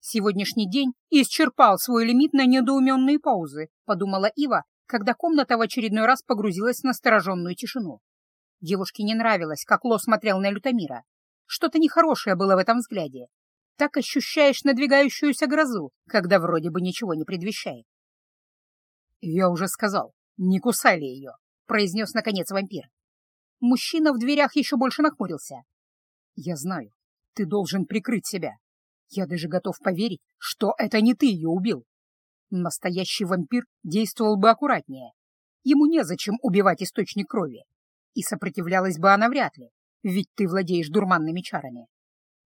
Сегодняшний день исчерпал свой лимит на недоуменные паузы, подумала Ива, когда комната в очередной раз погрузилась в настороженную тишину. Девушке не нравилось, как Ло смотрел на Лютомира. Что-то нехорошее было в этом взгляде. Так ощущаешь надвигающуюся грозу, когда вроде бы ничего не предвещает. «Я уже сказал, не кусали ее», — произнес наконец вампир. Мужчина в дверях еще больше нахмурился. «Я знаю, ты должен прикрыть себя. Я даже готов поверить, что это не ты ее убил. Настоящий вампир действовал бы аккуратнее. Ему незачем убивать источник крови. И сопротивлялась бы она вряд ли, ведь ты владеешь дурманными чарами.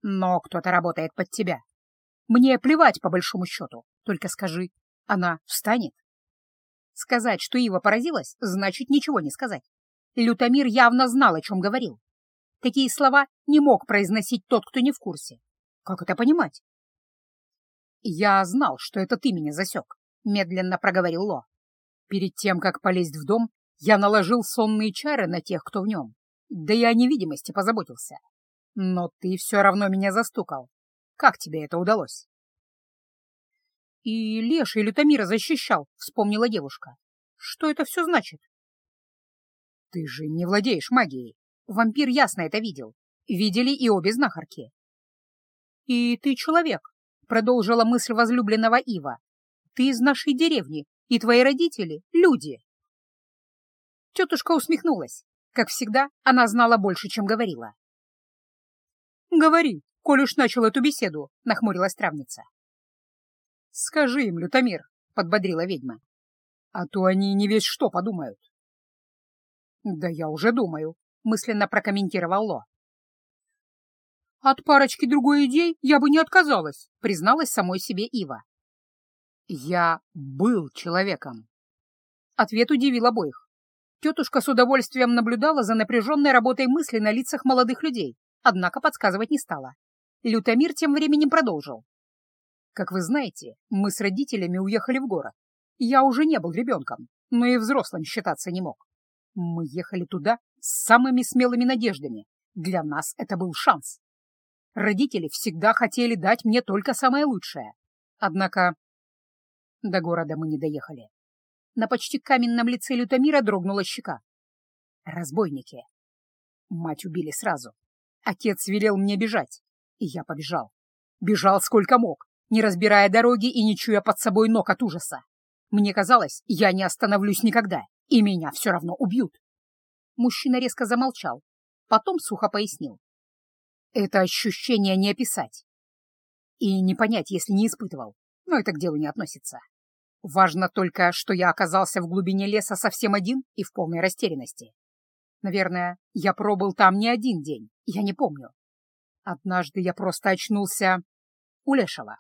Но кто-то работает под тебя. Мне плевать по большому счету, только скажи, она встанет? Сказать, что Ива поразилась, значит ничего не сказать. Лютомир явно знал, о чем говорил. Такие слова не мог произносить тот, кто не в курсе. Как это понимать? «Я знал, что это ты меня засек», — медленно проговорил Ло. «Перед тем, как полезть в дом, я наложил сонные чары на тех, кто в нем. Да и о невидимости позаботился. Но ты все равно меня застукал. Как тебе это удалось?» «И Леша и Лютомира защищал», — вспомнила девушка. «Что это все значит?» «Ты же не владеешь магией. Вампир ясно это видел. Видели и обе знахарки». «И ты человек», — продолжила мысль возлюбленного Ива. «Ты из нашей деревни, и твои родители — люди». Тетушка усмехнулась. Как всегда, она знала больше, чем говорила. «Говори, коль уж начал эту беседу», — нахмурилась травница. «Скажи им, Лютомир», — подбодрила ведьма. «А то они не весь что подумают». «Да я уже думаю», — мысленно прокомментировал Ло. «От парочки другой идей я бы не отказалась», — призналась самой себе Ива. «Я был человеком». Ответ удивил обоих. Тетушка с удовольствием наблюдала за напряженной работой мысли на лицах молодых людей, однако подсказывать не стала. Лютомир тем временем продолжил. «Как вы знаете, мы с родителями уехали в город. Я уже не был ребенком, но и взрослым считаться не мог. Мы ехали туда с самыми смелыми надеждами. Для нас это был шанс. Родители всегда хотели дать мне только самое лучшее. Однако до города мы не доехали. На почти каменном лице Лютомира дрогнула щека. Разбойники. Мать убили сразу. Отец велел мне бежать, и я побежал. Бежал сколько мог, не разбирая дороги и не чуя под собой ног от ужаса. Мне казалось, я не остановлюсь никогда, и меня все равно убьют. Мужчина резко замолчал, потом сухо пояснил. Это ощущение не описать. И не понять, если не испытывал, но это к делу не относится. Важно только, что я оказался в глубине леса совсем один и в полной растерянности. Наверное, я пробыл там не один день, я не помню. Однажды я просто очнулся у Лешего.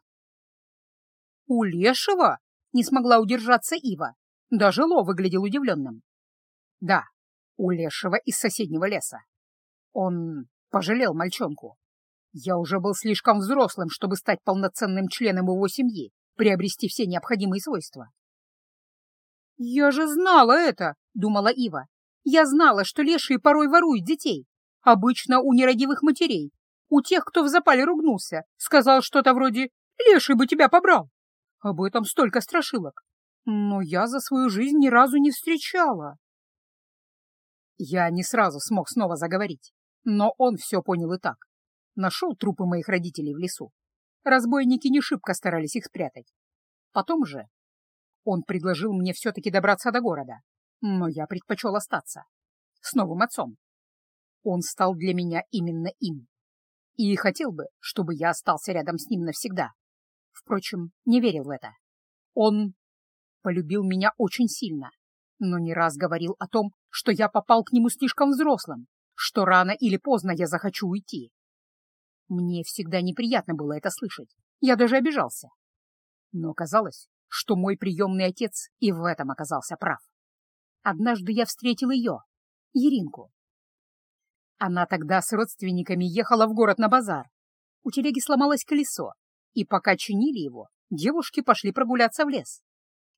«У Лешего?» — не смогла удержаться Ива. Даже Ло выглядел удивленным. «Да, у Лешего из соседнего леса. Он Пожалел мальчонку. Я уже был слишком взрослым, чтобы стать полноценным членом его семьи, приобрести все необходимые свойства. «Я же знала это!» — думала Ива. «Я знала, что лешие порой воруют детей. Обычно у нерадивых матерей. У тех, кто в запале ругнулся, сказал что-то вроде «Леший бы тебя побрал». Об этом столько страшилок. Но я за свою жизнь ни разу не встречала. Я не сразу смог снова заговорить. Но он все понял и так. Нашел трупы моих родителей в лесу. Разбойники не шибко старались их спрятать. Потом же он предложил мне все-таки добраться до города, но я предпочел остаться. С новым отцом. Он стал для меня именно им. И хотел бы, чтобы я остался рядом с ним навсегда. Впрочем, не верил в это. Он полюбил меня очень сильно, но не раз говорил о том, что я попал к нему слишком взрослым, что рано или поздно я захочу уйти. Мне всегда неприятно было это слышать, я даже обижался. Но казалось, что мой приемный отец и в этом оказался прав. Однажды я встретил ее, Еринку. Она тогда с родственниками ехала в город на базар. У телеги сломалось колесо, и пока чинили его, девушки пошли прогуляться в лес.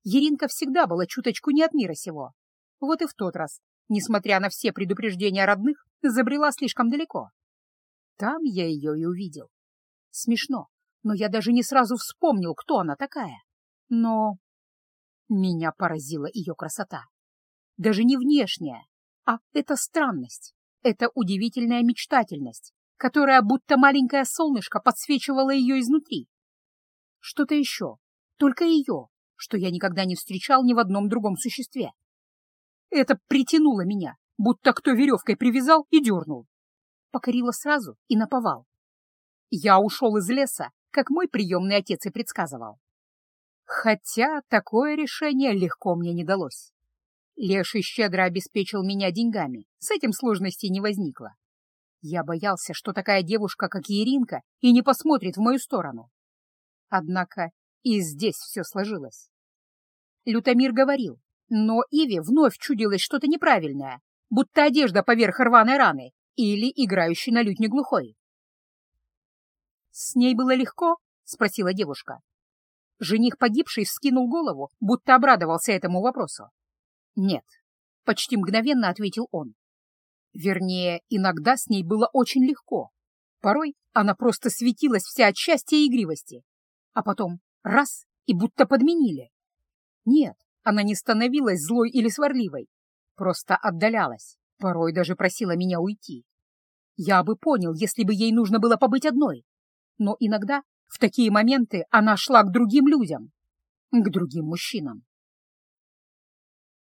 Еринка всегда была чуточку не от мира сего. Вот и в тот раз несмотря на все предупреждения родных, забрела слишком далеко. Там я ее и увидел. Смешно, но я даже не сразу вспомнил, кто она такая. Но меня поразила ее красота. Даже не внешняя, а эта странность, эта удивительная мечтательность, которая будто маленькое солнышко подсвечивала ее изнутри. Что-то еще, только ее, что я никогда не встречал ни в одном другом существе. Это притянуло меня, будто кто веревкой привязал и дернул. Покорило сразу и наповал. Я ушел из леса, как мой приемный отец и предсказывал. Хотя такое решение легко мне не далось. Леший щедро обеспечил меня деньгами, с этим сложностей не возникло. Я боялся, что такая девушка, как Еринка, и не посмотрит в мою сторону. Однако и здесь все сложилось. Лютомир говорил, но Иве вновь чудилось что-то неправильное, будто одежда поверх рваной раны или играющий на лютне глухой. «С ней было легко?» — спросила девушка. Жених погибший вскинул голову, будто обрадовался этому вопросу. «Нет», — почти мгновенно ответил он. Вернее, иногда с ней было очень легко. Порой она просто светилась вся от счастья и игривости. А потом раз — и будто подменили. Нет, она не становилась злой или сварливой, просто отдалялась, порой даже просила меня уйти. Я бы понял, если бы ей нужно было побыть одной. Но иногда в такие моменты она шла к другим людям, к другим мужчинам.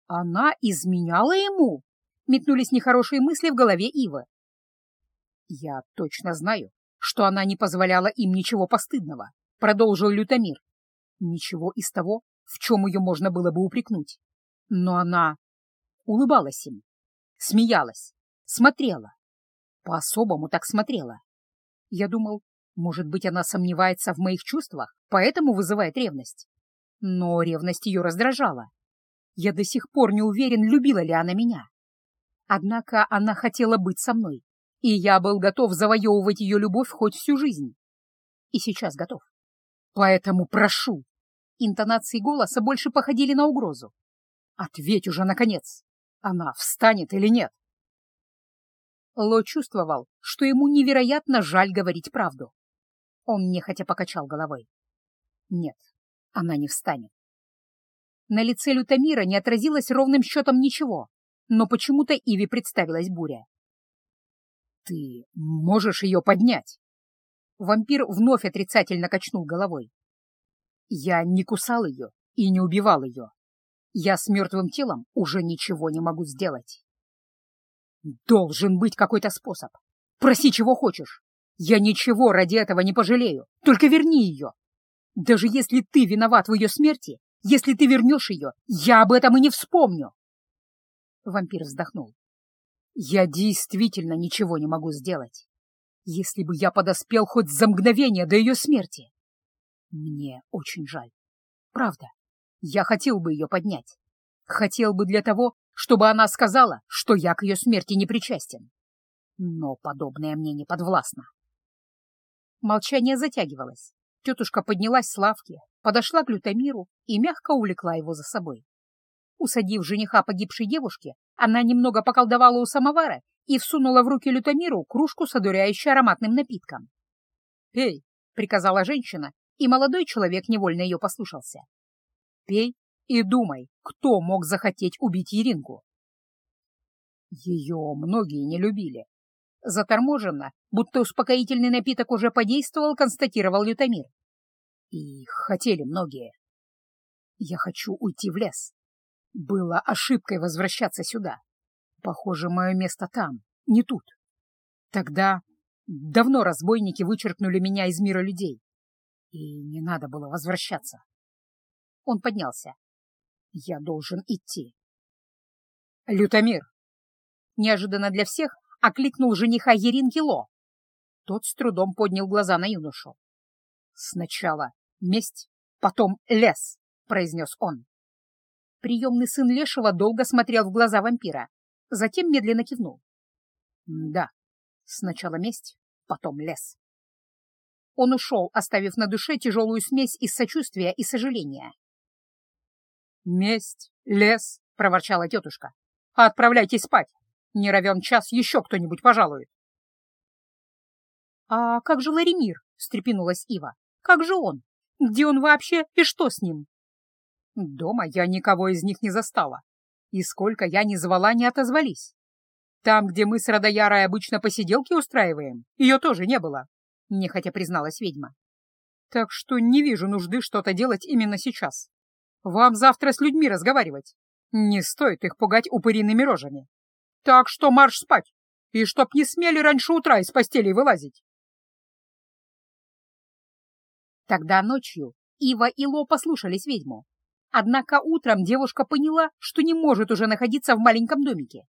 Она изменяла ему? Метнулись нехорошие мысли в голове Ивы. Я точно знаю, что она не позволяла им ничего постыдного, продолжил Лютомир. Ничего из того, в чем ее можно было бы упрекнуть. Но она улыбалась им, смеялась, смотрела. По-особому так смотрела. Я думал, может быть, она сомневается в моих чувствах, поэтому вызывает ревность. Но ревность ее раздражала. Я до сих пор не уверен, любила ли она меня. Однако она хотела быть со мной, и я был готов завоевывать ее любовь хоть всю жизнь. И сейчас готов. Поэтому прошу. Интонации голоса больше походили на угрозу. Ответь уже, наконец, она встанет или нет? Ло чувствовал, что ему невероятно жаль говорить правду. Он нехотя покачал головой. Нет, она не встанет. На лице Лютомира не отразилось ровным счетом ничего, но почему-то Иви представилась буря. «Ты можешь ее поднять?» Вампир вновь отрицательно качнул головой. «Я не кусал ее и не убивал ее. Я с мертвым телом уже ничего не могу сделать». «Должен быть какой-то способ. Проси, чего хочешь. Я ничего ради этого не пожалею. Только верни ее. Даже если ты виноват в ее смерти, если ты вернешь ее, я об этом и не вспомню. Вампир вздохнул. Я действительно ничего не могу сделать. Если бы я подоспел хоть за мгновение до ее смерти. Мне очень жаль. Правда, я хотел бы ее поднять. Хотел бы для того, чтобы она сказала, что я к ее смерти не причастен. Но подобное мне не подвластно. Молчание затягивалось. Тетушка поднялась с лавки, подошла к Лютомиру и мягко увлекла его за собой. Усадив жениха погибшей девушки, она немного поколдовала у самовара и всунула в руки Лютомиру кружку с одуряющей ароматным напитком. «Пей», — приказала женщина, и молодой человек невольно ее послушался. «Пей и думай, кто мог захотеть убить Еринку?» Ее многие не любили. Заторможенно, будто успокоительный напиток уже подействовал, констатировал Лютомир. И хотели многие. Я хочу уйти в лес. Было ошибкой возвращаться сюда. Похоже, мое место там, не тут. Тогда давно разбойники вычеркнули меня из мира людей. И не надо было возвращаться. Он поднялся. Я должен идти. Лютомир! Неожиданно для всех окликнул жениха Еринки Ло. Тот с трудом поднял глаза на юношу. Сначала месть, потом лес, произнес он. Приемный сын Лешего долго смотрел в глаза вампира, затем медленно кивнул. Да, сначала месть, потом лес. Он ушел, оставив на душе тяжелую смесь из сочувствия и сожаления. «Месть, лес», — проворчала тетушка. «Отправляйтесь спать. Не равен час еще кто-нибудь пожалует». «А как же Ларимир?» — встрепенулась Ива. Как же он? Где он вообще и что с ним? Дома я никого из них не застала. И сколько я ни звала, не отозвались. Там, где мы с Радоярой обычно посиделки устраиваем, ее тоже не было, — нехотя призналась ведьма. Так что не вижу нужды что-то делать именно сейчас. Вам завтра с людьми разговаривать. Не стоит их пугать упыриными рожами. Так что марш спать, и чтоб не смели раньше утра из постели вылазить. Тогда ночью Ива и Ло послушались ведьму. Однако утром девушка поняла, что не может уже находиться в маленьком домике.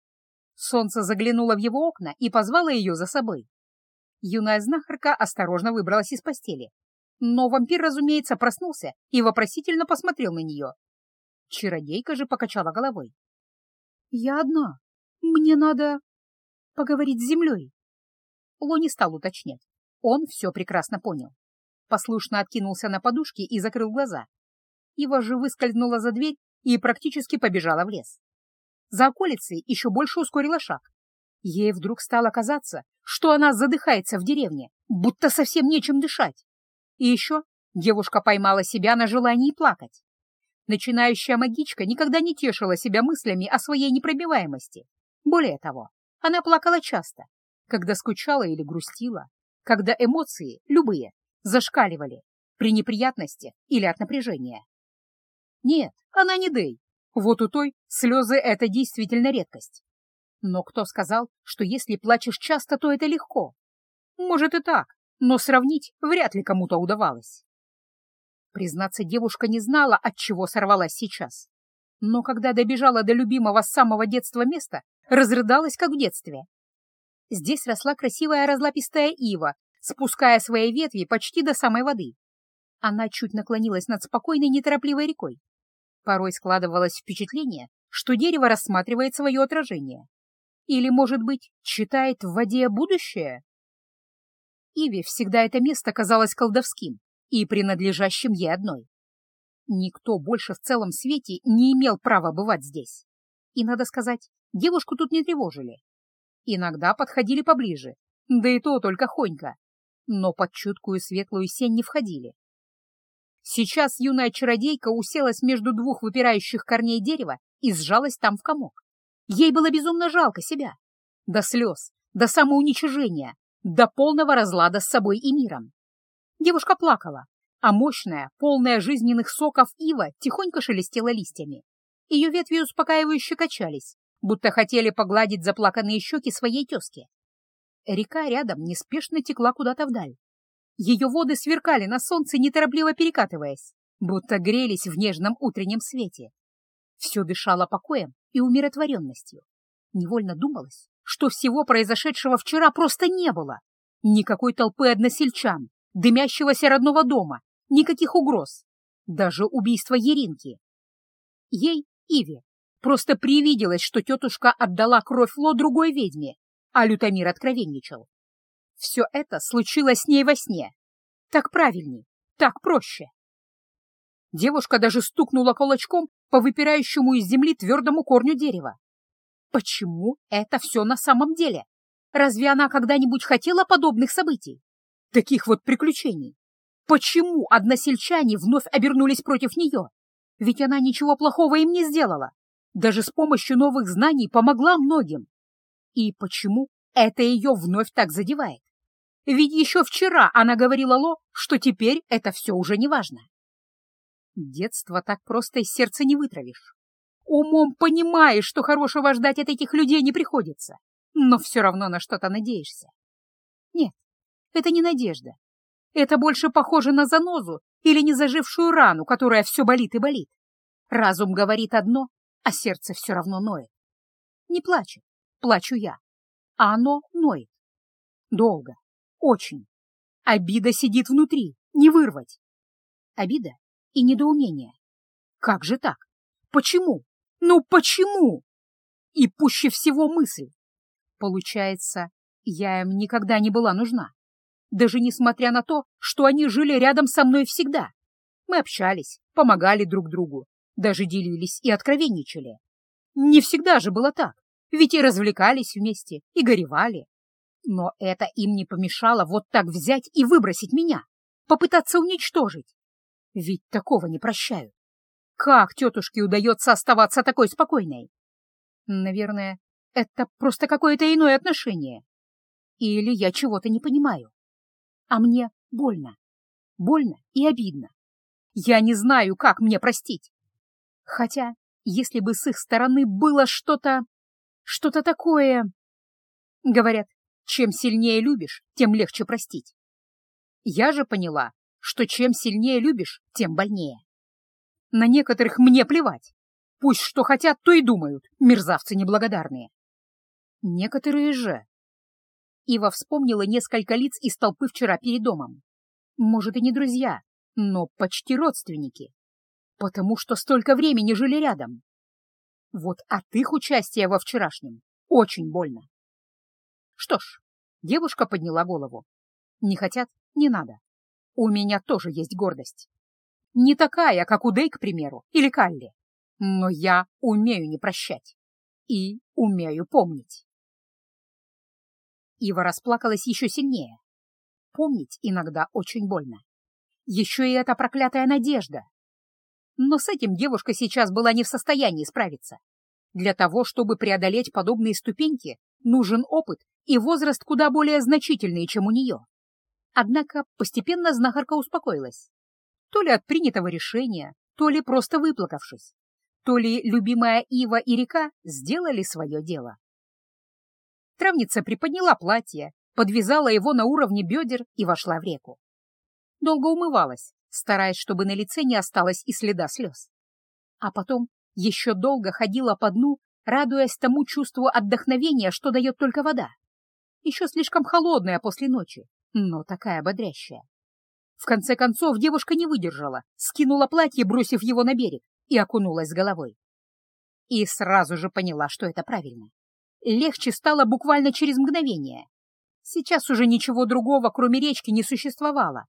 Солнце заглянуло в его окна и позвало ее за собой. Юная знахарка осторожно выбралась из постели. Но вампир, разумеется, проснулся и вопросительно посмотрел на нее. Чародейка же покачала головой. «Я одна. Мне надо поговорить с землей». Ло не стал уточнять. Он все прекрасно понял. Послушно откинулся на подушки и закрыл глаза. Ива же выскользнула за дверь и практически побежала в лес. За околицей еще больше ускорила шаг. Ей вдруг стало казаться, что она задыхается в деревне, будто совсем нечем дышать. И еще девушка поймала себя на желании плакать. Начинающая магичка никогда не тешила себя мыслями о своей непробиваемости. Более того, она плакала часто, когда скучала или грустила, когда эмоции, любые, зашкаливали при неприятности или от напряжения. Нет, она не Дэй. Вот у той слезы — это действительно редкость. Но кто сказал, что если плачешь часто, то это легко? Может и так, но сравнить вряд ли кому-то удавалось. Признаться, девушка не знала, от чего сорвалась сейчас. Но когда добежала до любимого с самого детства места, разрыдалась, как в детстве. Здесь росла красивая разлапистая ива, спуская свои ветви почти до самой воды. Она чуть наклонилась над спокойной, неторопливой рекой. Порой складывалось впечатление, что дерево рассматривает свое отражение. Или, может быть, читает в воде будущее? Иве всегда это место казалось колдовским и принадлежащим ей одной. Никто больше в целом свете не имел права бывать здесь. И, надо сказать, девушку тут не тревожили. Иногда подходили поближе, да и то только Хонька, но под чуткую светлую сень не входили. Сейчас юная чародейка уселась между двух выпирающих корней дерева и сжалась там в комок. Ей было безумно жалко себя. До слез, до самоуничижения, до полного разлада с собой и миром. Девушка плакала, а мощная, полная жизненных соков ива тихонько шелестела листьями. Ее ветви успокаивающе качались, будто хотели погладить заплаканные щеки своей тезки. Река рядом неспешно текла куда-то вдаль. Ее воды сверкали на солнце, неторопливо перекатываясь, будто грелись в нежном утреннем свете. Все дышало покоем и умиротворенностью. Невольно думалось, что всего произошедшего вчера просто не было. Никакой толпы односельчан, дымящегося родного дома, никаких угроз, даже убийства Еринки. Ей, Иве, просто привиделось, что тетушка отдала кровь Ло другой ведьме, а Лютомир откровенничал. Все это случилось с ней во сне. Так правильней, так проще. Девушка даже стукнула кулачком по выпирающему из земли твердому корню дерева. Почему это все на самом деле? Разве она когда-нибудь хотела подобных событий? Таких вот приключений? Почему односельчане вновь обернулись против нее? Ведь она ничего плохого им не сделала. Даже с помощью новых знаний помогла многим. И почему это ее вновь так задевает? Ведь еще вчера она говорила Ло, что теперь это все уже не важно. Детство так просто из сердца не вытравишь. Умом понимаешь, что хорошего ждать от этих людей не приходится, но все равно на что-то надеешься. Нет, это не надежда. Это больше похоже на занозу или незажившую рану, которая все болит и болит. Разум говорит одно, а сердце все равно ноет. Не плачет, плачу я, а оно ноет. Долго, очень. Обида сидит внутри, не вырвать. Обида и недоумение. Как же так? Почему? Ну почему? И пуще всего мысль. Получается, я им никогда не была нужна. Даже несмотря на то, что они жили рядом со мной всегда. Мы общались, помогали друг другу, даже делились и откровенничали. Не всегда же было так. Ведь и развлекались вместе, и горевали. Но это им не помешало вот так взять и выбросить меня. попытаться уничтожить. Ведь такого не прощают. Как тетушке удается оставаться такой спокойной? Наверное, это просто какое-то иное отношение. Или я чего-то не понимаю. А мне больно. Больно и обидно. Я не знаю, как мне простить. Хотя, если бы с их стороны было что-то... что-то такое... Говорят, чем сильнее любишь, тем легче простить. Я же поняла, что чем сильнее любишь, тем больнее. На некоторых мне плевать. Пусть что хотят, то и думают, мерзавцы неблагодарные. Некоторые же... Ива вспомнила несколько лиц из толпы вчера перед домом. Может, и не друзья, но почти родственники. Потому что столько времени жили рядом. Вот от их участия во вчерашнем очень больно. Что ж, девушка подняла голову. Не хотят — не надо. У меня тоже есть гордость. Не такая, как у Дэй, к примеру, или Калли. Но я умею не прощать. И умею помнить. Ива расплакалась еще сильнее. Помнить иногда очень больно. Еще и эта проклятая надежда. Но с этим девушка сейчас была не в состоянии справиться. Для того, чтобы преодолеть подобные ступеньки, нужен опыт и возраст куда более значительный, чем у нее. Однако постепенно знахарка успокоилась. То ли от принятого решения, то ли просто выплакавшись, то ли любимая Ива и река сделали свое дело. Травница приподняла платье, подвязала его на уровне бедер и вошла в реку. Долго умывалась, стараясь, чтобы на лице не осталось и следа слез. А потом еще долго ходила по дну, радуясь тому чувству отдохновения, что дает только вода. Еще слишком холодная после ночи, но такая бодрящая. В конце концов девушка не выдержала, скинула платье, бросив его на берег, и окунулась головой. И сразу же поняла, что это правильно. Легче стало буквально через мгновение. Сейчас уже ничего другого, кроме речки, не существовало.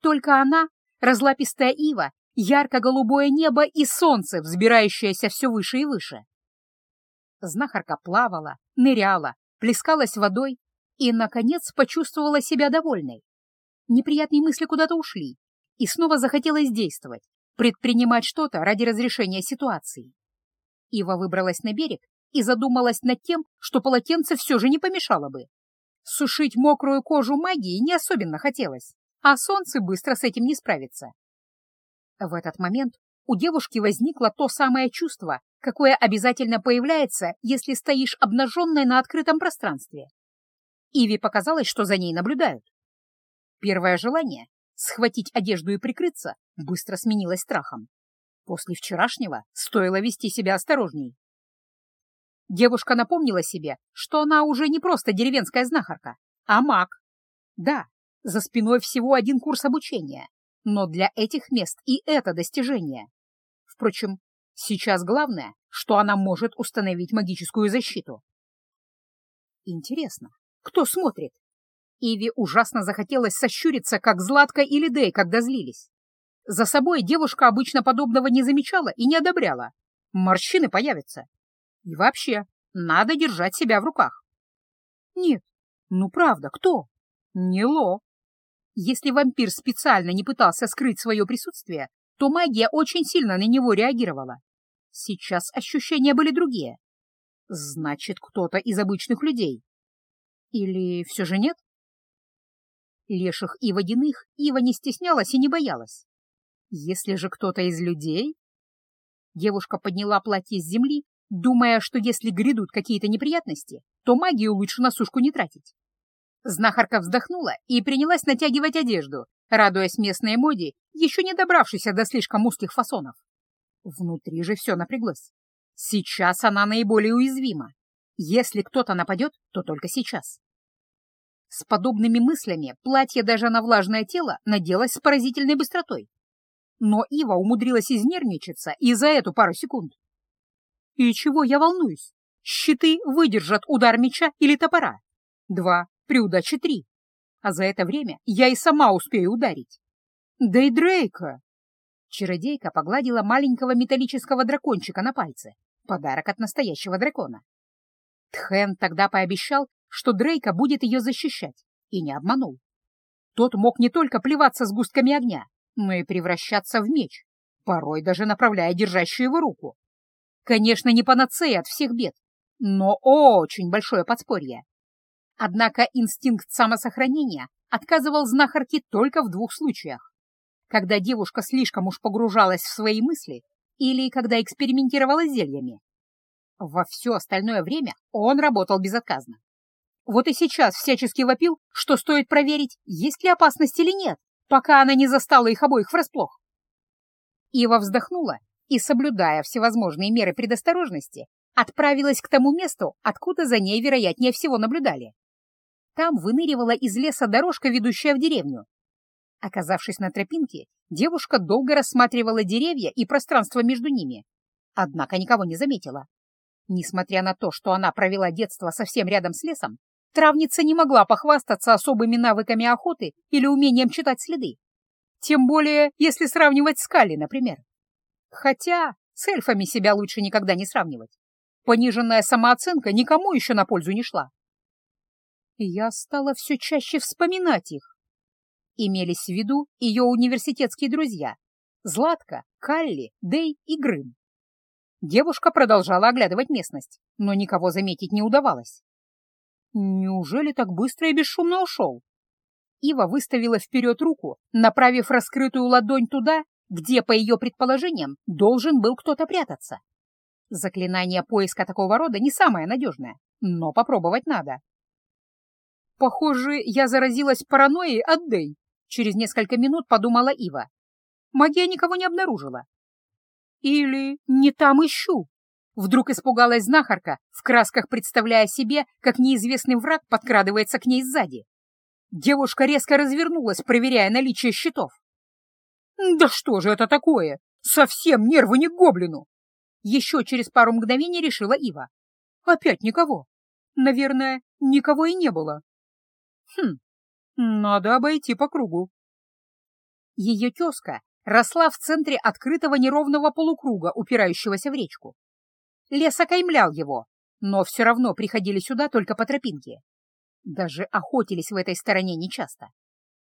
Только она, разлапистая ива, ярко-голубое небо и солнце, взбирающееся все выше и выше. Знахарка плавала, ныряла, плескалась водой и, наконец, почувствовала себя довольной. Неприятные мысли куда-то ушли, и снова захотелось действовать, предпринимать что-то ради разрешения ситуации. Ива выбралась на берег и задумалась над тем, что полотенце все же не помешало бы. Сушить мокрую кожу магии не особенно хотелось, а солнце быстро с этим не справится. В этот момент у девушки возникло то самое чувство, какое обязательно появляется, если стоишь обнаженной на открытом пространстве. Иви показалось, что за ней наблюдают. Первое желание — схватить одежду и прикрыться — быстро сменилось страхом. После вчерашнего стоило вести себя осторожней. Девушка напомнила себе, что она уже не просто деревенская знахарка, а маг. Да, за спиной всего один курс обучения, но для этих мест и это достижение. Впрочем, сейчас главное, что она может установить магическую защиту. Интересно, кто смотрит? Иви ужасно захотелось сощуриться, как Златка или Дэй, когда злились. За собой девушка обычно подобного не замечала и не одобряла. Морщины появятся. И вообще, надо держать себя в руках. Нет, ну правда, кто? Не Ло. Если вампир специально не пытался скрыть свое присутствие, то магия очень сильно на него реагировала. Сейчас ощущения были другие. Значит, кто-то из обычных людей. Или все же нет? Леших и водяных Ива не стеснялась и не боялась. Если же кто-то из людей... Девушка подняла платье с земли, думая, что если грядут какие-то неприятности, то магию лучше на сушку не тратить. Знахарка вздохнула и принялась натягивать одежду, радуясь местной моде, еще не добравшейся до слишком узких фасонов. Внутри же все напряглось. Сейчас она наиболее уязвима. Если кто-то нападет, то только сейчас. С подобными мыслями платье даже на влажное тело наделось с поразительной быстротой. Но Ива умудрилась изнервничаться и за эту пару секунд. И чего я волнуюсь? Щиты выдержат удар меча или топора. Два, при удаче три. А за это время я и сама успею ударить. Да и Дрейка! Чародейка погладила маленького металлического дракончика на пальце. Подарок от настоящего дракона. Тхен тогда пообещал, что Дрейка будет ее защищать, и не обманул. Тот мог не только плеваться с густками огня, но и превращаться в меч, порой даже направляя держащую его руку. Конечно, не панацея от всех бед, но очень большое подспорье. Однако инстинкт самосохранения отказывал знахарке только в двух случаях. Когда девушка слишком уж погружалась в свои мысли или когда экспериментировала зельями. Во все остальное время он работал безотказно. Вот и сейчас всячески вопил, что стоит проверить, есть ли опасность или нет, пока она не застала их обоих врасплох. Ива вздохнула и, соблюдая всевозможные меры предосторожности, отправилась к тому месту, откуда за ней, вероятнее всего, наблюдали. Там выныривала из леса дорожка, ведущая в деревню. Оказавшись на тропинке, девушка долго рассматривала деревья и пространство между ними, однако никого не заметила. Несмотря на то, что она провела детство совсем рядом с лесом, травница не могла похвастаться особыми навыками охоты или умением читать следы. Тем более, если сравнивать с Калли, например. Хотя с эльфами себя лучше никогда не сравнивать. Пониженная самооценка никому еще на пользу не шла. я стала все чаще вспоминать их. Имелись в виду ее университетские друзья — Златка, Калли, Дей и Грым. Девушка продолжала оглядывать местность, но никого заметить не удавалось. Неужели так быстро и бесшумно ушел? Ива выставила вперед руку, направив раскрытую ладонь туда, где, по ее предположениям, должен был кто-то прятаться. Заклинание поиска такого рода не самое надежное, но попробовать надо. Похоже, я заразилась паранойей от Дэй. Через несколько минут подумала Ива. Магия никого не обнаружила. Или не там ищу? Вдруг испугалась знахарка, в красках представляя себе, как неизвестный враг подкрадывается к ней сзади. Девушка резко развернулась, проверяя наличие щитов. «Да что же это такое? Совсем нервы не к гоблину!» Еще через пару мгновений решила Ива. «Опять никого. Наверное, никого и не было. Хм, надо обойти по кругу». Ее тезка росла в центре открытого неровного полукруга, упирающегося в речку. Лес окаймлял его, но все равно приходили сюда только по тропинке. Даже охотились в этой стороне нечасто.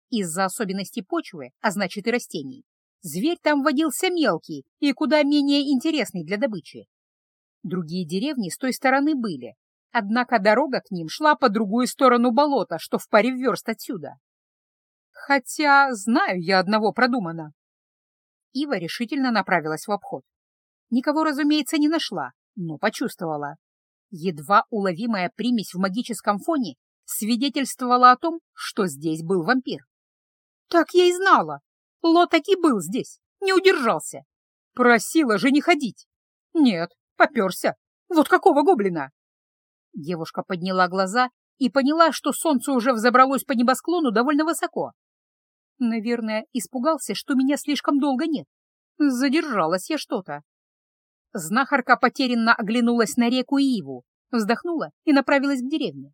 Из-за особенностей почвы, а значит и растений, зверь там водился мелкий и куда менее интересный для добычи. Другие деревни с той стороны были, однако дорога к ним шла по другую сторону болота, что в паре верст отсюда. Хотя знаю я одного продумано. Ива решительно направилась в обход. Никого, разумеется, не нашла, но почувствовала. Едва уловимая примесь в магическом фоне свидетельствовала о том, что здесь был вампир. Так я и знала. Ло таки был здесь, не удержался. Просила же не ходить. Нет, поперся. Вот какого гоблина? Девушка подняла глаза и поняла, что солнце уже взобралось по небосклону довольно высоко. Наверное, испугался, что меня слишком долго нет. Задержалась я что-то. Знахарка потерянно оглянулась на реку Иву, вздохнула и направилась к деревне.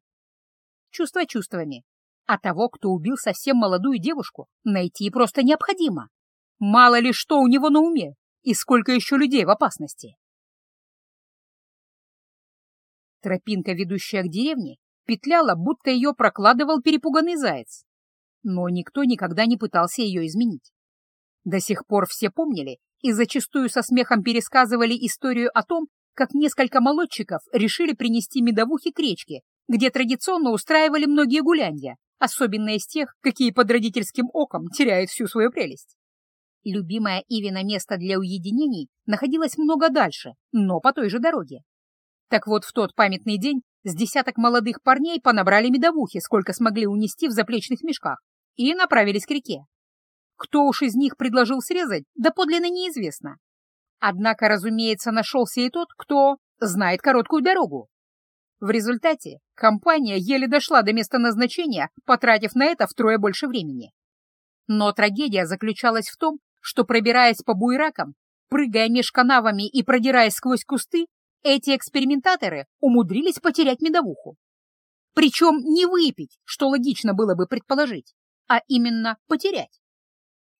Чувства чувствами, а того, кто убил совсем молодую девушку, найти просто необходимо. Мало ли что у него на уме и сколько еще людей в опасности. Тропинка, ведущая к деревне, петляла, будто ее прокладывал перепуганный заяц но никто никогда не пытался ее изменить. До сих пор все помнили и зачастую со смехом пересказывали историю о том, как несколько молодчиков решили принести медовухи к речке, где традиционно устраивали многие гулянья, особенно из тех, какие под родительским оком теряют всю свою прелесть. Любимое Ивина место для уединений находилось много дальше, но по той же дороге. Так вот, в тот памятный день с десяток молодых парней понабрали медовухи, сколько смогли унести в заплечных мешках, и направились к реке. Кто уж из них предложил срезать, да подлинно неизвестно. Однако, разумеется, нашелся и тот, кто знает короткую дорогу. В результате компания еле дошла до места назначения, потратив на это втрое больше времени. Но трагедия заключалась в том, что, пробираясь по буйракам, прыгая меж канавами и продираясь сквозь кусты, эти экспериментаторы умудрились потерять медовуху. Причем не выпить, что логично было бы предположить, а именно потерять.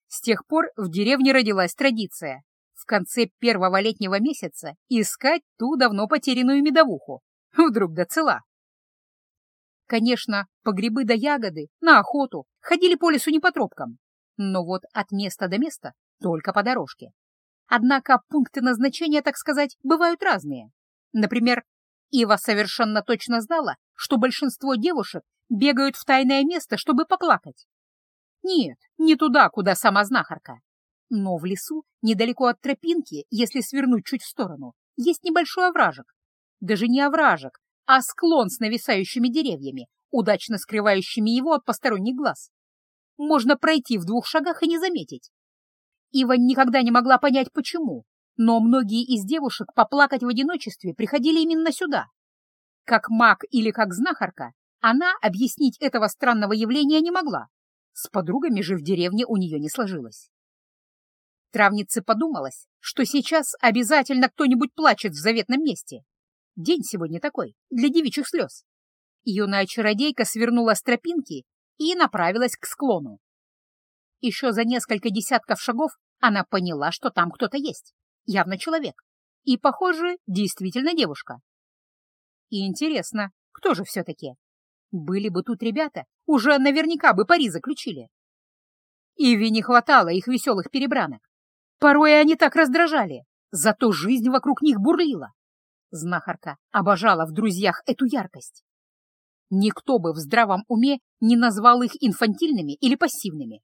С тех пор в деревне родилась традиция в конце первого летнего месяца искать ту давно потерянную медовуху. Вдруг да цела. Конечно, по грибы да ягоды, на охоту ходили по лесу не по тропкам, но вот от места до места только по дорожке. Однако пункты назначения, так сказать, бывают разные. Например, Ива совершенно точно знала, что большинство девушек бегают в тайное место, чтобы поплакать. Нет, не туда, куда сама знахарка. Но в лесу, недалеко от тропинки, если свернуть чуть в сторону, есть небольшой овражек. Даже не овражек, а склон с нависающими деревьями, удачно скрывающими его от посторонних глаз. Можно пройти в двух шагах и не заметить. Ива никогда не могла понять, почему, но многие из девушек поплакать в одиночестве приходили именно сюда. Как маг или как знахарка, она объяснить этого странного явления не могла. С подругами же в деревне у нее не сложилось. Травнице подумалось, что сейчас обязательно кто-нибудь плачет в заветном месте. День сегодня такой, для девичьих слез. Юная чародейка свернула с тропинки и направилась к склону. Еще за несколько десятков шагов она поняла, что там кто-то есть, явно человек, и, похоже, действительно девушка. И интересно, кто же все-таки? Были бы тут ребята, уже наверняка бы пари заключили. Иви не хватало их веселых перебранок. Порой они так раздражали, зато жизнь вокруг них бурлила. Знахарка обожала в друзьях эту яркость. Никто бы в здравом уме не назвал их инфантильными или пассивными.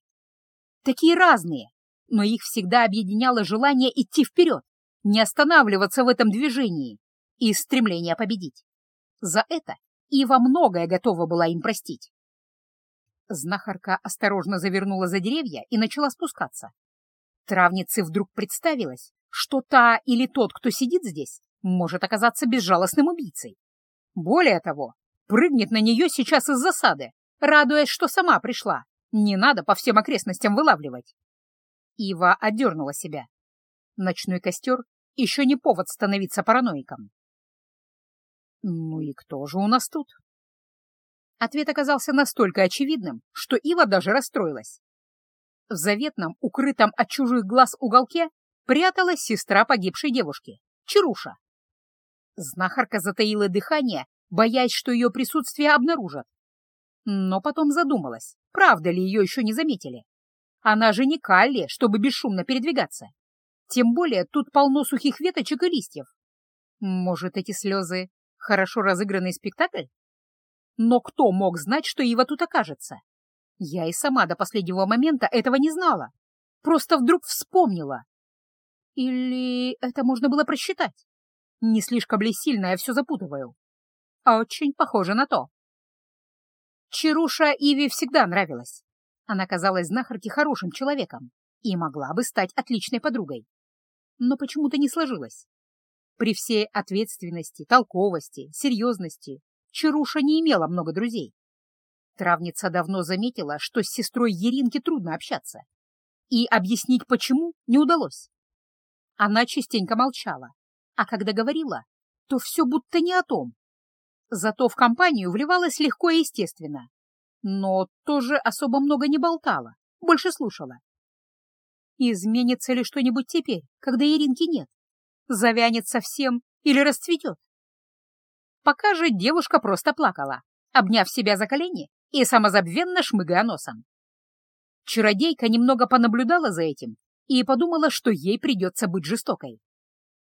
Такие разные, но их всегда объединяло желание идти вперед, не останавливаться в этом движении и стремление победить. За это Ива многое готова была им простить. Знахарка осторожно завернула за деревья и начала спускаться. Травнице вдруг представилось, что та или тот, кто сидит здесь, может оказаться безжалостным убийцей. Более того, прыгнет на нее сейчас из засады, радуясь, что сама пришла. Не надо по всем окрестностям вылавливать. Ива отдернула себя. Ночной костер еще не повод становиться параноиком. «Ну и кто же у нас тут?» Ответ оказался настолько очевидным, что Ива даже расстроилась. В заветном, укрытом от чужих глаз уголке пряталась сестра погибшей девушки, Чаруша. Знахарка затаила дыхание, боясь, что ее присутствие обнаружат. Но потом задумалась, правда ли ее еще не заметили. Она же не Калли, чтобы бесшумно передвигаться. Тем более тут полно сухих веточек и листьев. Может, эти слезы — хорошо разыгранный спектакль? Но кто мог знать, что Ива тут окажется? Я и сама до последнего момента этого не знала. Просто вдруг вспомнила. Или это можно было просчитать? Не слишком ли сильно я все запутываю? Очень похоже на то. Чаруша Иве всегда нравилась. Она казалась знахарке хорошим человеком и могла бы стать отличной подругой. Но почему-то не сложилось. При всей ответственности, толковости, серьезности Чаруша не имела много друзей. Травница давно заметила, что с сестрой Еринки трудно общаться. И объяснить почему не удалось. Она частенько молчала, а когда говорила, то все будто не о том. Зато в компанию вливалась легко и естественно, но тоже особо много не болтала, больше слушала. Изменится ли что-нибудь теперь, когда Иринки нет? Завянет совсем или расцветет? Пока же девушка просто плакала, обняв себя за колени и самозабвенно шмыгая носом. Чародейка немного понаблюдала за этим и подумала, что ей придется быть жестокой.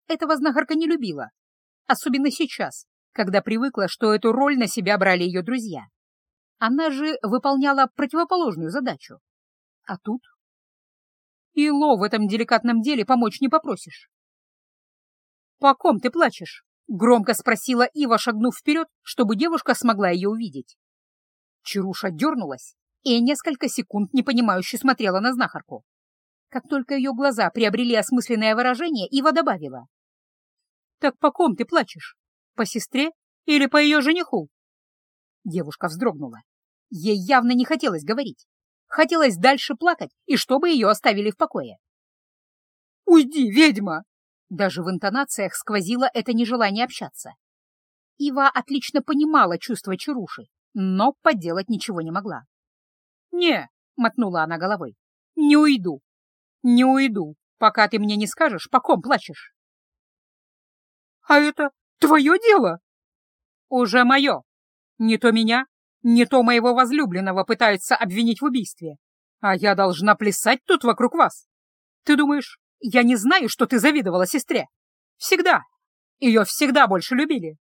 Этого знахарка не любила, особенно сейчас, когда привыкла, что эту роль на себя брали ее друзья. Она же выполняла противоположную задачу. А тут? Ило в этом деликатном деле помочь не попросишь. «По ком ты плачешь?» — громко спросила Ива, шагнув вперед, чтобы девушка смогла ее увидеть. Чаруша дернулась и несколько секунд непонимающе смотрела на знахарку. Как только ее глаза приобрели осмысленное выражение, Ива добавила. «Так по ком ты плачешь? По сестре или по ее жениху?» Девушка вздрогнула. Ей явно не хотелось говорить. Хотелось дальше плакать, и чтобы ее оставили в покое. «Уйди, ведьма!» Даже в интонациях сквозило это нежелание общаться. Ива отлично понимала чувства Чаруши, но поделать ничего не могла. «Не», — мотнула она головой, — «не уйду. Не уйду, пока ты мне не скажешь, по ком плачешь». «А это твое дело?» «Уже мое. Не то меня, Не то моего возлюбленного пытаются обвинить в убийстве, а я должна плясать тут вокруг вас. Ты думаешь, я не знаю, что ты завидовала сестре? Всегда. Ее всегда больше любили.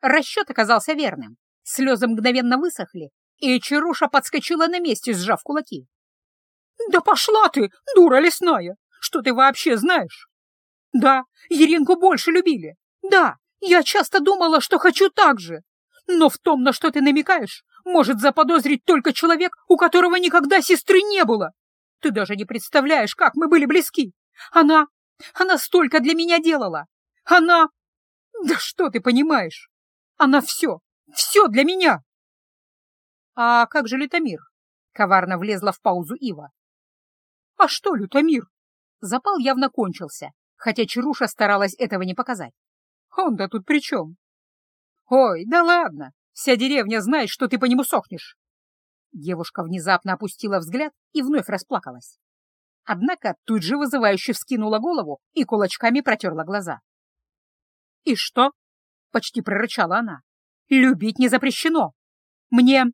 Расчет оказался верным. Слезы мгновенно высохли, и Чаруша подскочила на месте, сжав кулаки. «Да пошла ты, дура лесная! Что ты вообще знаешь?» «Да, Еринку больше любили. Да, я часто думала, что хочу так же. Но в том, на что ты намекаешь, может заподозрить только человек, у которого никогда сестры не было. Ты даже не представляешь, как мы были близки. Она... она столько для меня делала. Она... Да что ты понимаешь? Она все, все для меня. А как же Лютомир? Коварно влезла в паузу Ива. А что, Лютомир? Запал явно кончился, хотя Чаруша старалась этого не показать. Он-то тут при чем? Ой, да ладно, вся деревня знает, что ты по нему сохнешь. Девушка внезапно опустила взгляд и вновь расплакалась. Однако тут же вызывающе вскинула голову и кулачками протерла глаза. «И что?» — почти прорычала она. «Любить не запрещено. Мне...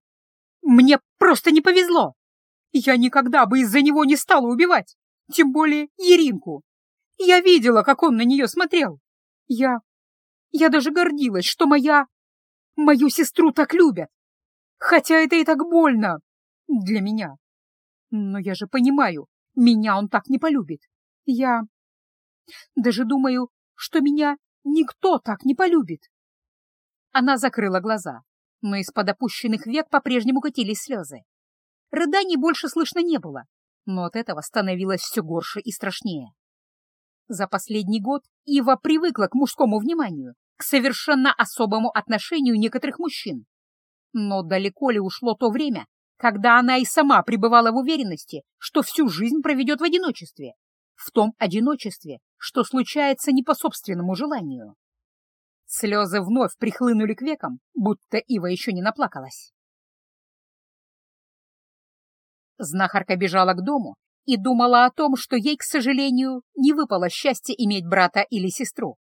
мне просто не повезло. Я никогда бы из-за него не стала убивать, тем более Еринку. Я видела, как он на нее смотрел. Я... я даже гордилась, что моя... мою сестру так любят. Хотя это и так больно для меня. Но я же понимаю, меня он так не полюбит. Я даже думаю, что меня никто так не полюбит. Она закрыла глаза, но из-под опущенных век по-прежнему катились слезы. Рыданий больше слышно не было, но от этого становилось все горше и страшнее. За последний год Ива привыкла к мужскому вниманию, к совершенно особому отношению некоторых мужчин. Но далеко ли ушло то время, когда она и сама пребывала в уверенности, что всю жизнь проведет в одиночестве, в том одиночестве, что случается не по собственному желанию. Слезы вновь прихлынули к векам, будто Ива еще не наплакалась. Знахарка бежала к дому и думала о том, что ей, к сожалению, не выпало счастье иметь брата или сестру.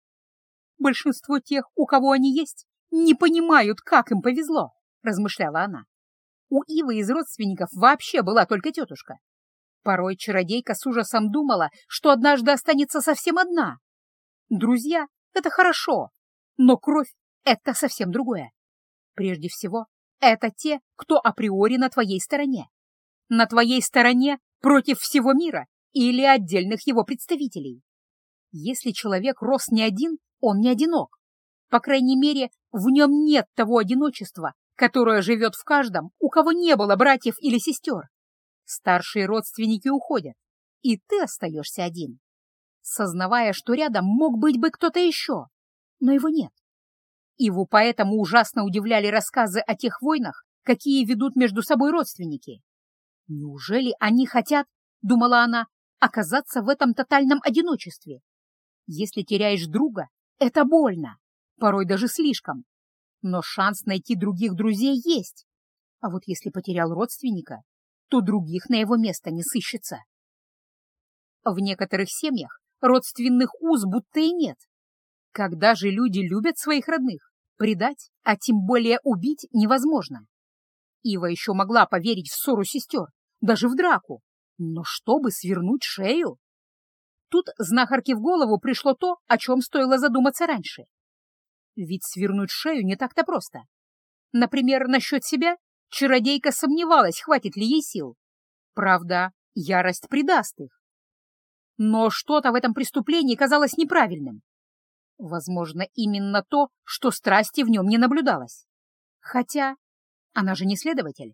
Большинство тех, у кого они есть, не понимают, как им повезло, размышляла она. У Ивы из родственников вообще была только тетушка. Порой чародейка с ужасом думала, что однажды останется совсем одна. Друзья — это хорошо, но кровь — это совсем другое. Прежде всего, это те, кто априори на твоей стороне. На твоей стороне против всего мира или отдельных его представителей. Если человек рос не один, он не одинок. По крайней мере, в нем нет того одиночества, которая живет в каждом, у кого не было братьев или сестер. Старшие родственники уходят, и ты остаешься один, сознавая, что рядом мог быть бы кто-то еще, но его нет. Иву поэтому ужасно удивляли рассказы о тех войнах, какие ведут между собой родственники. Неужели они хотят, думала она, оказаться в этом тотальном одиночестве? Если теряешь друга, это больно, порой даже слишком. Но шанс найти других друзей есть. А вот если потерял родственника, то других на его место не сыщется. В некоторых семьях родственных уз будто и нет. Когда же люди любят своих родных, предать, а тем более убить невозможно. Ива еще могла поверить в ссору сестер, даже в драку, но чтобы свернуть шею? Тут знахарке в голову пришло то, о чем стоило задуматься раньше. Ведь свернуть шею не так-то просто. Например, насчет себя чародейка сомневалась, хватит ли ей сил. Правда, ярость придаст их. Но что-то в этом преступлении казалось неправильным. Возможно, именно то, что страсти в нем не наблюдалось. Хотя она же не следователь.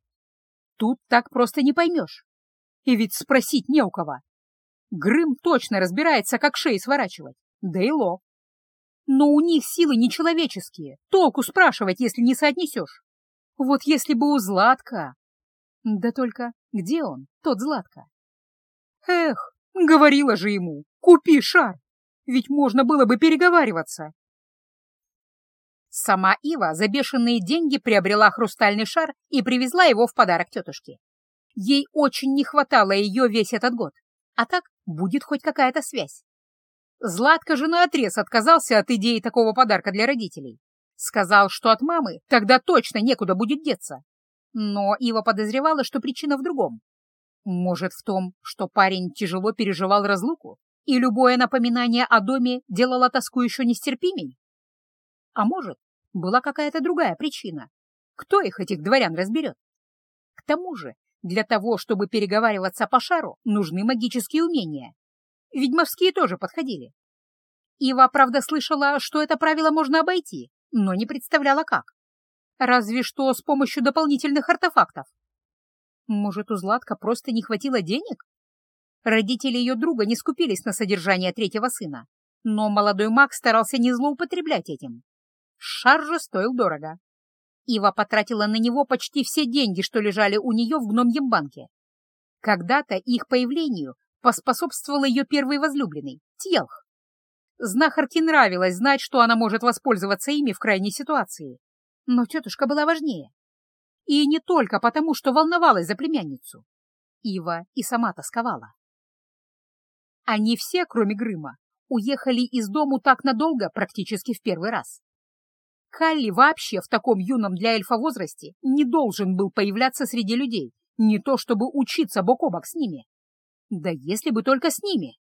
Тут так просто не поймешь. И ведь спросить не у кого. Грым точно разбирается, как шеи сворачивать. Да и Ло. Но у них силы нечеловеческие. Толку спрашивать, если не соотнесешь. Вот если бы у Златка... Да только где он, тот Златка? Эх, говорила же ему, купи шар. Ведь можно было бы переговариваться. Сама Ива за бешеные деньги приобрела хрустальный шар и привезла его в подарок тетушке. Ей очень не хватало ее весь этот год, а так будет хоть какая-то связь. Златка же наотрез отказался от идеи такого подарка для родителей. Сказал, что от мамы тогда точно некуда будет деться. Но Ива подозревала, что причина в другом. Может, в том, что парень тяжело переживал разлуку, и любое напоминание о доме делало тоску еще нестерпимей? А может, была какая-то другая причина? Кто их, этих дворян, разберет? К тому же, для того, чтобы переговариваться по шару, нужны магические умения. Ведьмовские тоже подходили. Ива, правда, слышала, что это правило можно обойти, но не представляла как. Разве что с помощью дополнительных артефактов. Может, у Златка просто не хватило денег? Родители ее друга не скупились на содержание третьего сына, но молодой маг старался не злоупотреблять этим. Шар же стоил дорого. Ива потратила на него почти все деньги, что лежали у нее в гномьем банке. Когда-то их появлению поспособствовал ее первый возлюбленный — Тьелх. Знахарке нравилось знать, что она может воспользоваться ими в крайней ситуации. Но тетушка была важнее. И не только потому, что волновалась за племянницу. Ива и сама тосковала. Они все, кроме Грыма, уехали из дому так надолго практически в первый раз. Халли вообще в таком юном для эльфа возрасте не должен был появляться среди людей, не то чтобы учиться бок о бок с ними. Да если бы только с ними.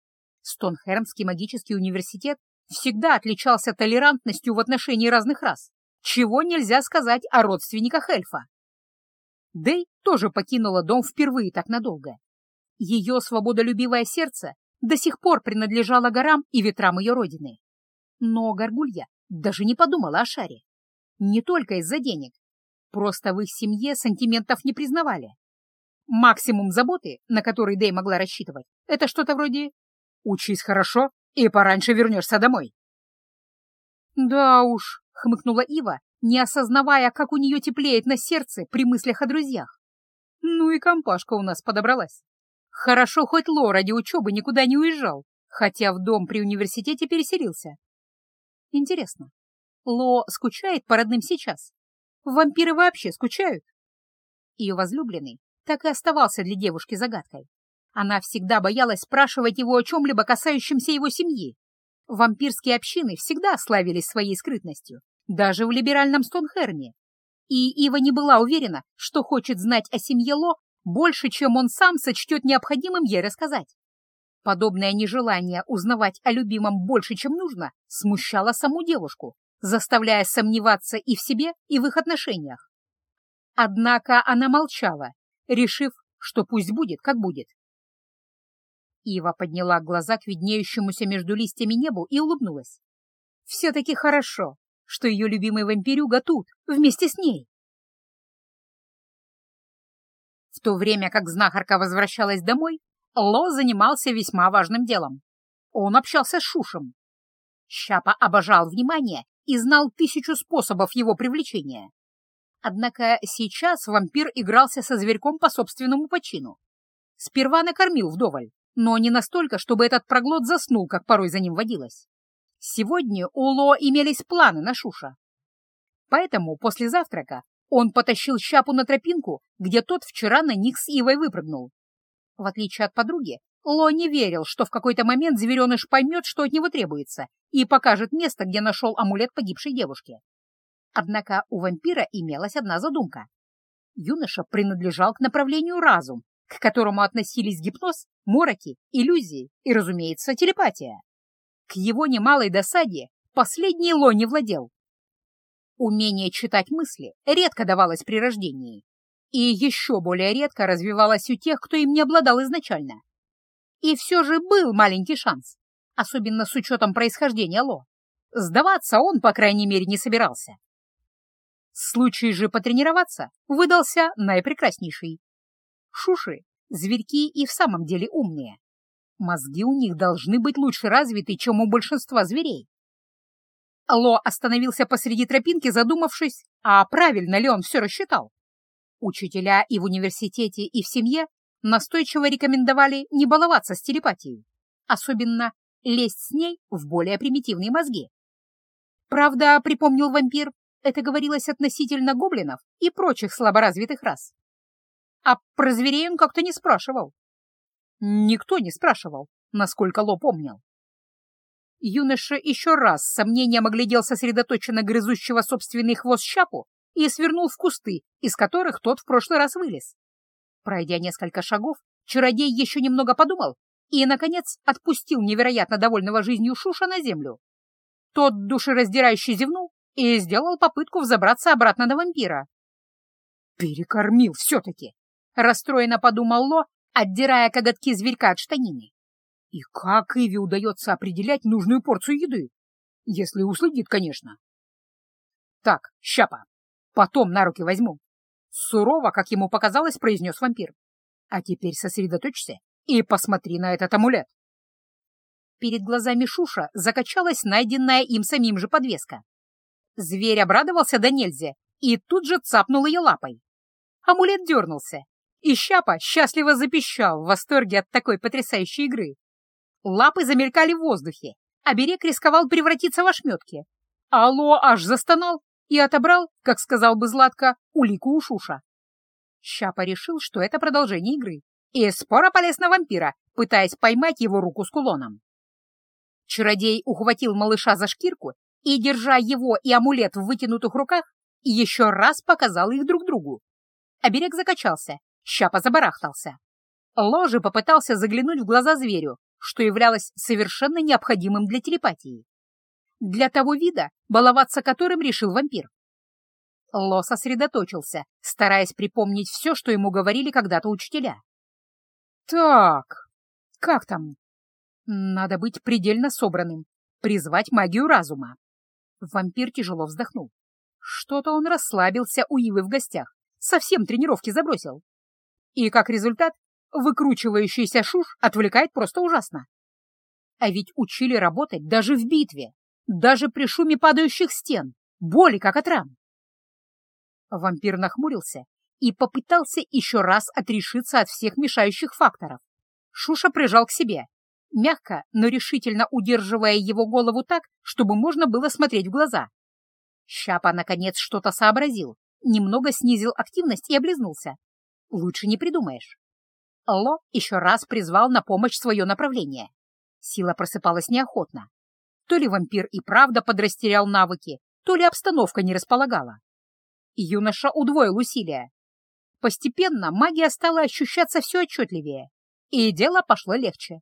Стонхермский магический университет всегда отличался толерантностью в отношении разных рас, чего нельзя сказать о родственниках эльфа. Дэй тоже покинула дом впервые так надолго. Ее свободолюбивое сердце до сих пор принадлежало горам и ветрам ее родины. Но Горгулья даже не подумала о шаре. Не только из-за денег. Просто в их семье сантиментов не признавали. Максимум заботы, на который Дэй могла рассчитывать, это что-то вроде «Учись хорошо и пораньше вернешься домой». «Да уж», — хмыкнула Ива, не осознавая, как у нее теплеет на сердце при мыслях о друзьях. «Ну и компашка у нас подобралась. Хорошо, хоть Ло ради учебы никуда не уезжал, хотя в дом при университете переселился. Интересно, Ло скучает по родным сейчас? Вампиры вообще скучают? Ее возлюбленный так и оставался для девушки загадкой. Она всегда боялась спрашивать его о чем-либо касающемся его семьи. Вампирские общины всегда славились своей скрытностью, даже в либеральном Стонхерме. И Ива не была уверена, что хочет знать о семье Ло больше, чем он сам сочтет необходимым ей рассказать. Подобное нежелание узнавать о любимом больше, чем нужно, смущало саму девушку, заставляя сомневаться и в себе, и в их отношениях. Однако она молчала, решив, что пусть будет, как будет. Ива подняла глаза к виднеющемуся между листьями небу и улыбнулась. Все-таки хорошо, что ее любимый вампирюга тут, вместе с ней. В то время как знахарка возвращалась домой, Ло занимался весьма важным делом. Он общался с Шушем. Щапа обожал внимание и знал тысячу способов его привлечения. Однако сейчас вампир игрался со зверьком по собственному почину. Сперва накормил вдоволь, но не настолько, чтобы этот проглот заснул, как порой за ним водилось. Сегодня у Ло имелись планы на Шуша. Поэтому после завтрака он потащил Щапу на тропинку, где тот вчера на них с Ивой выпрыгнул. В отличие от подруги, Ло не верил, что в какой-то момент звереныш поймет, что от него требуется, и покажет место, где нашел амулет погибшей девушки. Однако у вампира имелась одна задумка. Юноша принадлежал к направлению разум, к которому относились гипноз, мороки, иллюзии и, разумеется, телепатия. К его немалой досаде последний Ло не владел. Умение читать мысли редко давалось при рождении, и еще более редко развивалась у тех, кто им не обладал изначально. И все же был маленький шанс, особенно с учетом происхождения Ло. Сдаваться он, по крайней мере, не собирался. Случай же потренироваться выдался наипрекраснейший. Шуши, зверьки и в самом деле умные. Мозги у них должны быть лучше развиты, чем у большинства зверей. Ло остановился посреди тропинки, задумавшись, а правильно ли он все рассчитал. Учителя и в университете, и в семье настойчиво рекомендовали не баловаться с телепатией, особенно лезть с ней в более примитивные мозги. Правда, припомнил вампир, это говорилось относительно гоблинов и прочих слаборазвитых рас. А про зверей он как-то не спрашивал. Никто не спрашивал, насколько Ло помнил. Юноша еще раз с сомнением оглядел сосредоточенно грызущего собственный хвост щапу и свернул в кусты, из которых тот в прошлый раз вылез. Пройдя несколько шагов, чародей еще немного подумал и, наконец, отпустил невероятно довольного жизнью Шуша на землю. Тот душераздирающе зевнул и сделал попытку взобраться обратно на вампира. «Перекормил все-таки!» — расстроенно подумал Ло, отдирая коготки зверька от штанины. «И как Иви удается определять нужную порцию еды? Если уследит, конечно». «Так, щапа, потом на руки возьму». Сурово, как ему показалось, произнес вампир. «А теперь сосредоточься и посмотри на этот амулет». Перед глазами Шуша закачалась найденная им самим же подвеска. Зверь обрадовался до нельзя и тут же цапнул ее лапой. Амулет дернулся, и Щапа счастливо запищал в восторге от такой потрясающей игры. Лапы замелькали в воздухе, а берег рисковал превратиться в ошметки. Алло аж застонал и отобрал, как сказал бы Златко, улику у Шуша. Щапа решил, что это продолжение игры, и споро полез на вампира, пытаясь поймать его руку с кулоном. Чародей ухватил малыша за шкирку и, держа его и амулет в вытянутых руках, еще раз показал их друг другу. Оберег закачался, щапа забарахтался. Ложи попытался заглянуть в глаза зверю, что являлось совершенно необходимым для телепатии. Для того вида, баловаться которым решил вампир. Ло сосредоточился, стараясь припомнить все, что ему говорили когда-то учителя. «Так, как там? Надо быть предельно собранным, призвать магию разума». Вампир тяжело вздохнул. Что-то он расслабился у Ивы в гостях, совсем тренировки забросил. И как результат, выкручивающийся шуш отвлекает просто ужасно. А ведь учили работать даже в битве, даже при шуме падающих стен, боли как от ран. Вампир нахмурился и попытался еще раз отрешиться от всех мешающих факторов. Шуша прижал к себе, мягко, но решительно удерживая его голову так, чтобы можно было смотреть в глаза. Щапа, наконец, что-то сообразил, немного снизил активность и облизнулся. Лучше не придумаешь. Ло еще раз призвал на помощь свое направление. Сила просыпалась неохотно. То ли вампир и правда подрастерял навыки, то ли обстановка не располагала. Юноша удвоил усилия. Постепенно магия стала ощущаться все отчетливее, и дело пошло легче.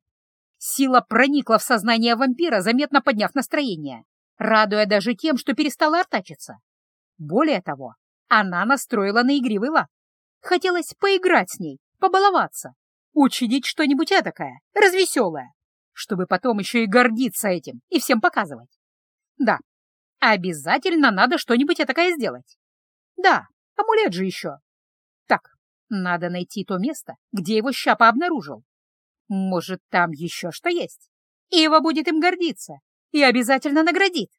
Сила проникла в сознание вампира, заметно подняв настроение, радуя даже тем, что перестала артачиться. Более того, она настроила на игривый лад. Хотелось поиграть с ней, побаловаться, учинить что-нибудь этакое, развеселое, чтобы потом еще и гордиться этим и всем показывать. Да, обязательно надо что-нибудь этакое сделать. Да, амулет же еще. Так, надо найти то место, где его щапа обнаружил. Может, там еще что есть. И его будет им гордиться и обязательно наградит.